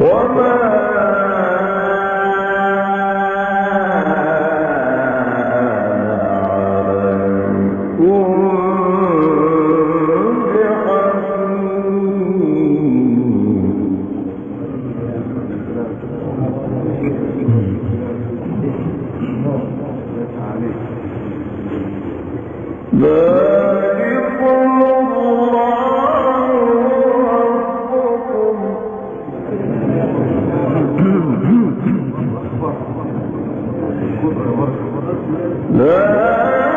وما لا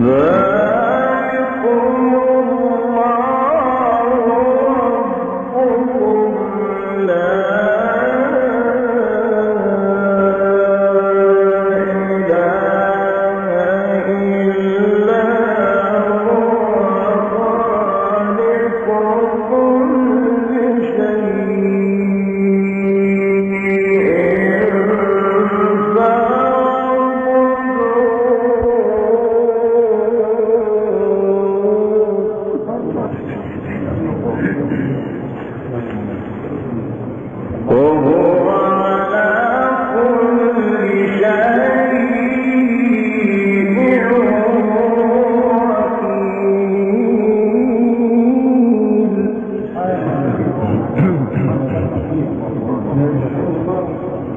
ذلك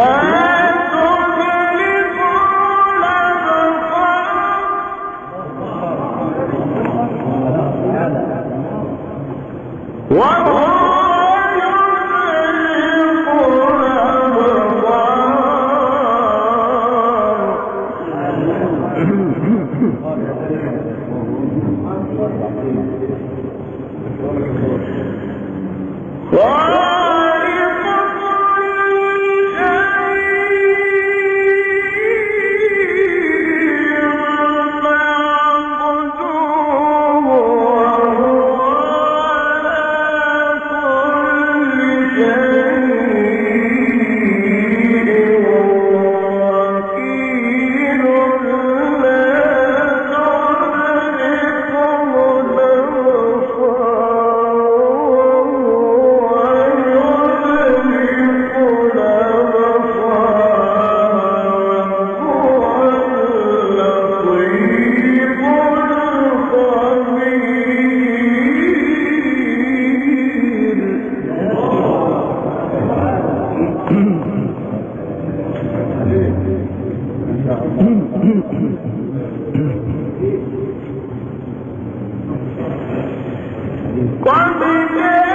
وهو Quando